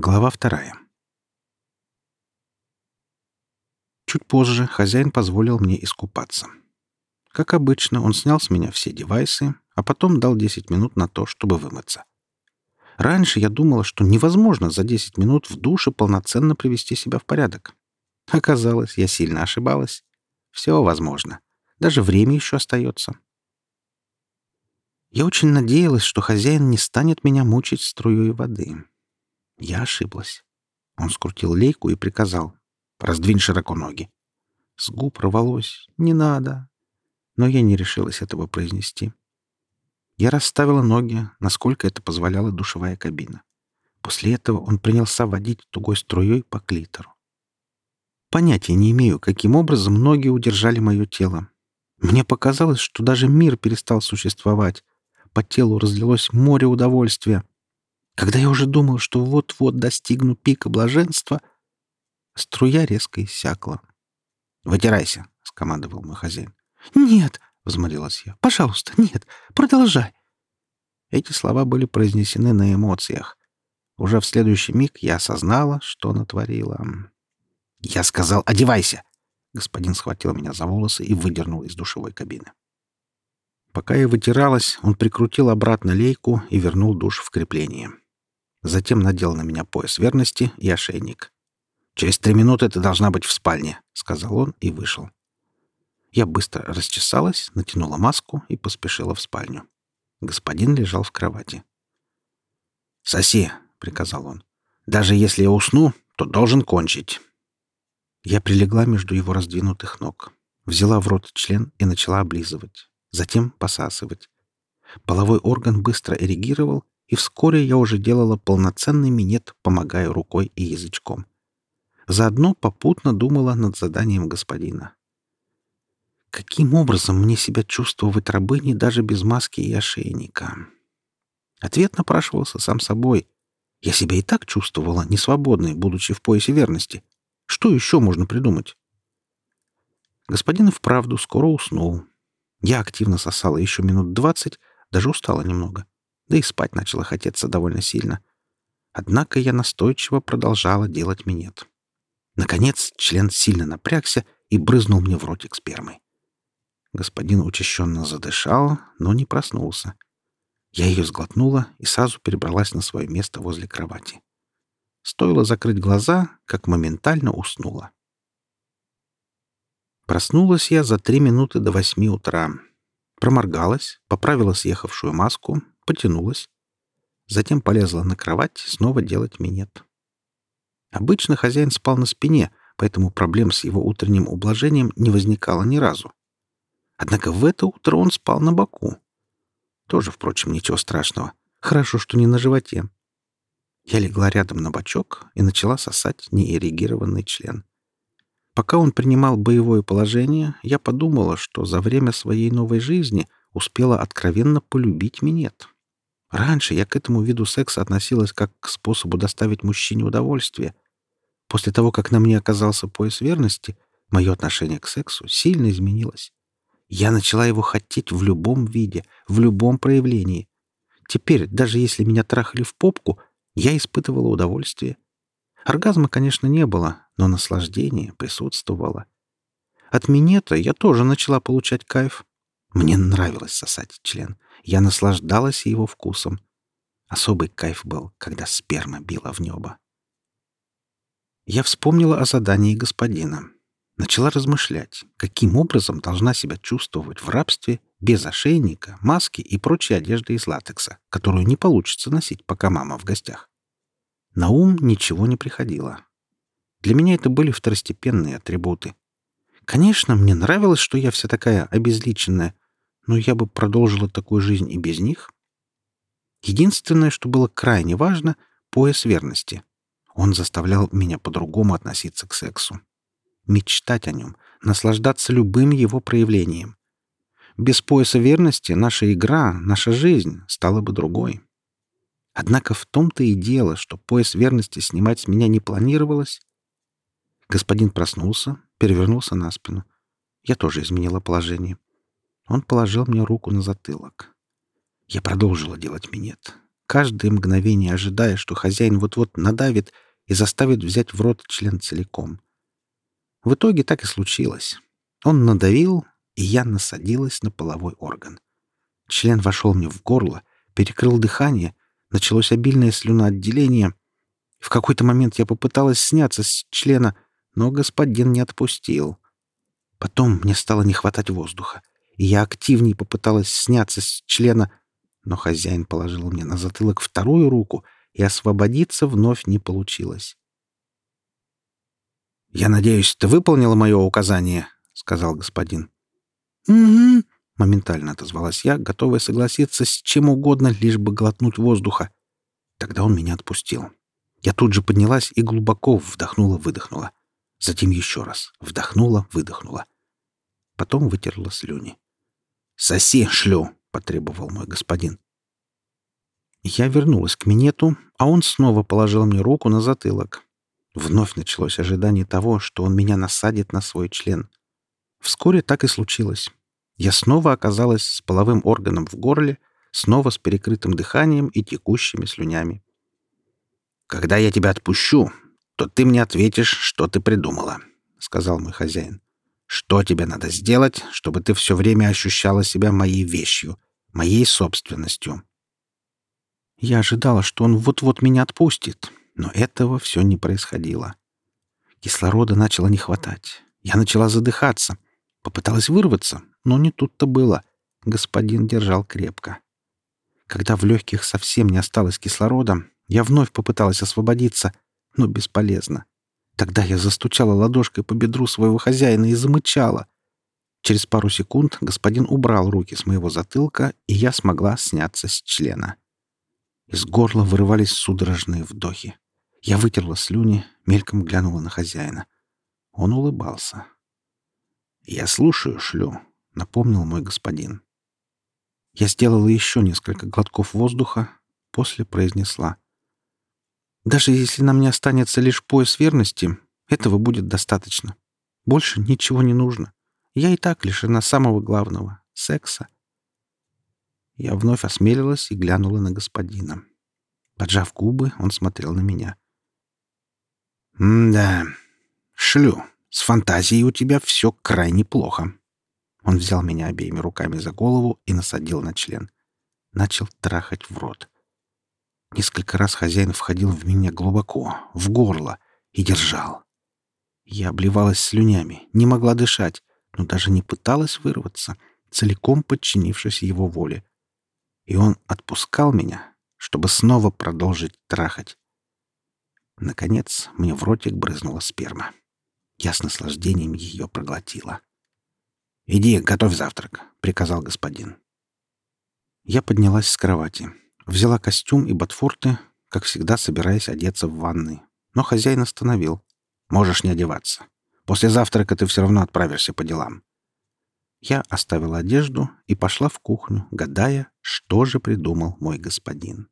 Глава вторая. Чуть позже хозяин позволил мне искупаться. Как обычно, он снял с меня все девайсы, а потом дал 10 минут на то, чтобы вымыться. Раньше я думала, что невозможно за 10 минут в душе полноценно привести себя в порядок. Оказалось, я сильно ошибалась. Все возможно. Даже время еще остается. Я очень надеялась, что хозяин не станет меня мучить струей воды. Я ошиблась. Он скрутил лейку и приказал. «Раздвинь широко ноги». С губ рвалось. «Не надо». Но я не решилась этого произнести. Я расставила ноги, насколько это позволяла душевая кабина. После этого он принялся водить тугой струей по клитору. Понятия не имею, каким образом ноги удержали мое тело. Мне показалось, что даже мир перестал существовать. По телу разлилось море удовольствия. Когда я уже думал, что вот-вот достигну пика блаженства, струя резко иссякла. «Вытирайся», — скомандовал мой хозяин. «Нет», — взмолилась я, — «пожалуйста, нет, продолжай». Эти слова были произнесены на эмоциях. Уже в следующий миг я осознала, что натворила. «Я сказал, одевайся!» Господин схватил меня за волосы и выдернул из душевой кабины. Пока я вытиралась, он прикрутил обратно лейку и вернул душ в крепление. Затем надел на меня пояс верности и ошейник. «Через три минуты ты должна быть в спальне», — сказал он и вышел. Я быстро расчесалась, натянула маску и поспешила в спальню. Господин лежал в кровати. «Соси», — приказал он. «Даже если я усну, то должен кончить». Я прилегла между его раздвинутых ног, взяла в рот член и начала облизывать, затем посасывать. Половой орган быстро эрегировал, и вскоре я уже делала полноценный минет, помогая рукой и язычком. Заодно попутно думала над заданием господина. Каким образом мне себя чувствовать рабыней даже без маски и ошейника? Ответ напрашивался сам собой. Я себя и так чувствовала несвободной, будучи в поясе верности. Что еще можно придумать? Господин вправду скоро уснул. Я активно сосала еще минут двадцать, даже устала немного да и спать начало хотеться довольно сильно. Однако я настойчиво продолжала делать минет. Наконец, член сильно напрягся и брызнул мне в ротик спермой. Господин учащенно задышал, но не проснулся. Я ее сглотнула и сразу перебралась на свое место возле кровати. Стоило закрыть глаза, как моментально уснула. Проснулась я за три минуты до восьми утра. Проморгалась, поправила съехавшую маску, потянулась. Затем полезла на кровать снова делать минет. Обычно хозяин спал на спине, поэтому проблем с его утренним ублажением не возникало ни разу. Однако в это утро он спал на боку. Тоже, впрочем, ничего страшного. Хорошо, что не на животе. Я легла рядом на бочок и начала сосать неэрегированный член. Пока он принимал боевое положение, я подумала, что за время своей новой жизни успела откровенно полюбить минет. Раньше я к этому виду секса относилась как к способу доставить мужчине удовольствие. После того, как на мне оказался пояс верности, мое отношение к сексу сильно изменилось. Я начала его хотеть в любом виде, в любом проявлении. Теперь, даже если меня трахали в попку, я испытывала удовольствие. Оргазма, конечно, не было, но наслаждение присутствовало. От минета я тоже начала получать кайф. Мне нравилось сосать член — я наслаждалась его вкусом. Особый кайф был, когда сперма била в небо. Я вспомнила о задании господина. Начала размышлять, каким образом должна себя чувствовать в рабстве без ошейника, маски и прочей одежды из латекса, которую не получится носить, пока мама в гостях. На ум ничего не приходило. Для меня это были второстепенные атрибуты. Конечно, мне нравилось, что я вся такая обезличенная, но я бы продолжила такую жизнь и без них. Единственное, что было крайне важно — пояс верности. Он заставлял меня по-другому относиться к сексу. Мечтать о нем, наслаждаться любым его проявлением. Без пояса верности наша игра, наша жизнь стала бы другой. Однако в том-то и дело, что пояс верности снимать с меня не планировалось. Господин проснулся, перевернулся на спину. Я тоже изменила положение. Он положил мне руку на затылок. Я продолжила делать минет. каждое мгновение ожидая, что хозяин вот-вот надавит и заставит взять в рот член целиком. В итоге так и случилось. Он надавил, и я насадилась на половой орган. Член вошел мне в горло, перекрыл дыхание, началось обильное слюноотделение. В какой-то момент я попыталась сняться с члена, но господин не отпустил. Потом мне стало не хватать воздуха, и я активнее попыталась сняться с члена, но хозяин положил мне на затылок вторую руку, и освободиться вновь не получилось. «Я надеюсь, ты выполнила мое указание», — сказал господин. «Угу», — моментально отозвалась я, готовая согласиться с чем угодно, лишь бы глотнуть воздуха. Тогда он меня отпустил. Я тут же поднялась и глубоко вдохнула-выдохнула. Затем еще раз. Вдохнула-выдохнула. Потом вытерла слюни. «Соси, шлю!» — потребовал мой господин. Я вернулась к минету, а он снова положил мне руку на затылок. Вновь началось ожидание того, что он меня насадит на свой член. Вскоре так и случилось. Я снова оказалась с половым органом в горле, снова с перекрытым дыханием и текущими слюнями. «Когда я тебя отпущу, то ты мне ответишь, что ты придумала», — сказал мой хозяин. Что тебе надо сделать, чтобы ты все время ощущала себя моей вещью, моей собственностью?» Я ожидала, что он вот-вот меня отпустит, но этого все не происходило. Кислорода начало не хватать. Я начала задыхаться. Попыталась вырваться, но не тут-то было. Господин держал крепко. Когда в легких совсем не осталось кислорода, я вновь попыталась освободиться, но бесполезно. Тогда я застучала ладошкой по бедру своего хозяина и замычала. Через пару секунд господин убрал руки с моего затылка, и я смогла сняться с члена. Из горла вырывались судорожные вдохи. Я вытерла слюни, мельком глянула на хозяина. Он улыбался. «Я слушаю, шлю», — напомнил мой господин. Я сделала еще несколько глотков воздуха, после произнесла — даже если нам не останется лишь пояс верности, этого будет достаточно. Больше ничего не нужно. Я и так лишена самого главного — секса. Я вновь осмелилась и глянула на господина. Поджав губы, он смотрел на меня. «Да, шлю. С фантазией у тебя все крайне плохо». Он взял меня обеими руками за голову и насадил на член. Начал трахать в рот. Несколько раз хозяин входил в меня глубоко, в горло, и держал. Я обливалась слюнями, не могла дышать, но даже не пыталась вырваться, целиком подчинившись его воле. И он отпускал меня, чтобы снова продолжить трахать. Наконец, мне в ротик брызнула сперма. Я с наслаждением ее проглотила. «Иди, готовь завтрак», — приказал господин. Я поднялась с кровати. Взяла костюм и ботфорты, как всегда собираясь одеться в ванной. Но хозяин остановил. «Можешь не одеваться. После завтрака ты все равно отправишься по делам». Я оставила одежду и пошла в кухню, гадая, что же придумал мой господин.